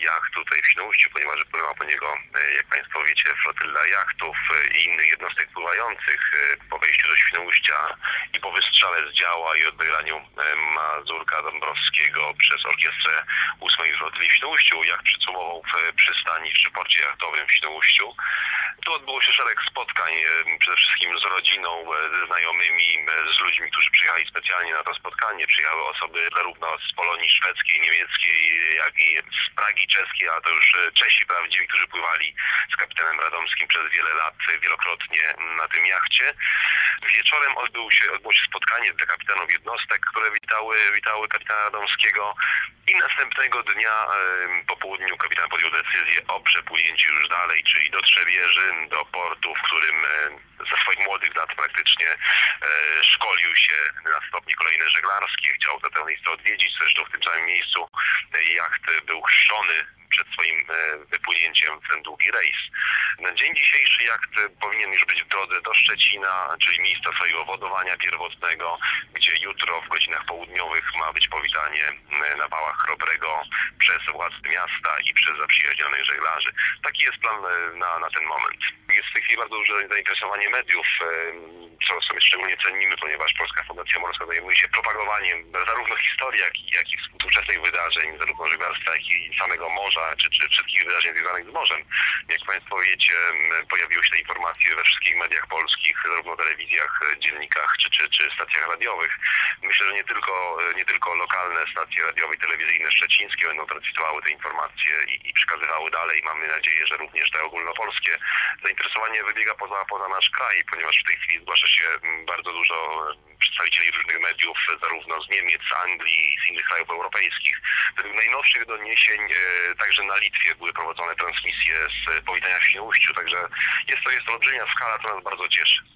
jacht tutaj w Świnoujściu, ponieważ płynęła po niego, e, jak Państwo wiecie, flotylla jachtów e, i innych jednostek pływających e, po wejściu do Świnoujścia i po wystrzale z działa i odegraniu Mazurka Dąbrowskiego przez orkiestrę 8 flotyli w Świnoujściu. Jacht przycumował w przystani przy porcie jachtowym w Świnoujściu. Tu odbyło się szereg spotkań, przede wszystkim z rodziną, ze znajomymi, e, z ludźmi, którzy przyjechali specjalnie na to spotkanie. Przyjechały osoby zarówno z Polonii szwedzkiej, niemieckiej, jak i z Pragi czeskiej, a to już e, Czesi prawdziwi, którzy pływali z kapitanem Radomskim przez wiele lat, e, wielokrotnie na tym jachcie. Wieczorem odbył się, odbyło się spotkanie dla kapitanów jednostek, które witały, witały kapitana Radomskiego i następnego dnia e, po południu kapitan podjął decyzję o przepłynięciu już dalej, czyli do Trzebieży, do portu, w którym e, ze swoich młodych lat praktycznie e, szkolił się na stopnie kolejne żeglarskie. Chciał tę miejsce odwiedzić, zresztą w tym samym miejscu e, jacht był chrzczony przed swoim e, wypłynięciem w ten długi rejs. Na dzień dzisiejszy jacht powinien już być w drodze do Szczecina, czyli miejsca swojego wodowania pierwotnego, gdzie jutro w godzinach południowych ma być powitanie na wałach Chrobrego przez władze miasta i przez zaprzyjaźnionych żeglarzy. Taki jest plan na, na ten moment. W tej chwili bardzo duże zainteresowanie mediów, e, co sobie szczególnie cenimy, ponieważ Polska Fundacja Morska zajmuje się propagowaniem zarówno historii, jak i, jak i współczesnych wydarzeń, zarówno żeglarstwa, jak i samego morza, czy, czy wszystkich wydarzeń związanych z morzem. Jak Państwo wiecie, pojawiły się te informacje we wszystkich mediach polskich, zarówno telewizjach, dziennikach, czy, czy, czy stacjach radiowych. Myślę, że nie tylko, nie tylko lokalne stacje radiowe i telewizyjne szczecińskie będą transmitowały te informacje i, i przekazywały dalej. Mamy nadzieję, że również te ogólnopolskie. Zainteresowanie wybiega poza, poza nasz kraj, ponieważ w tej chwili zgłasza się m, bardzo dużo e, przedstawicieli różnych mediów, zarówno z Niemiec, Anglii, z innych krajów europejskich. Według najnowszych doniesień e, także na Litwie były prowadzone transmisje z powitania w Świnoujściu, także jest to, jest to olbrzymia skala, co nas bardzo cieszy.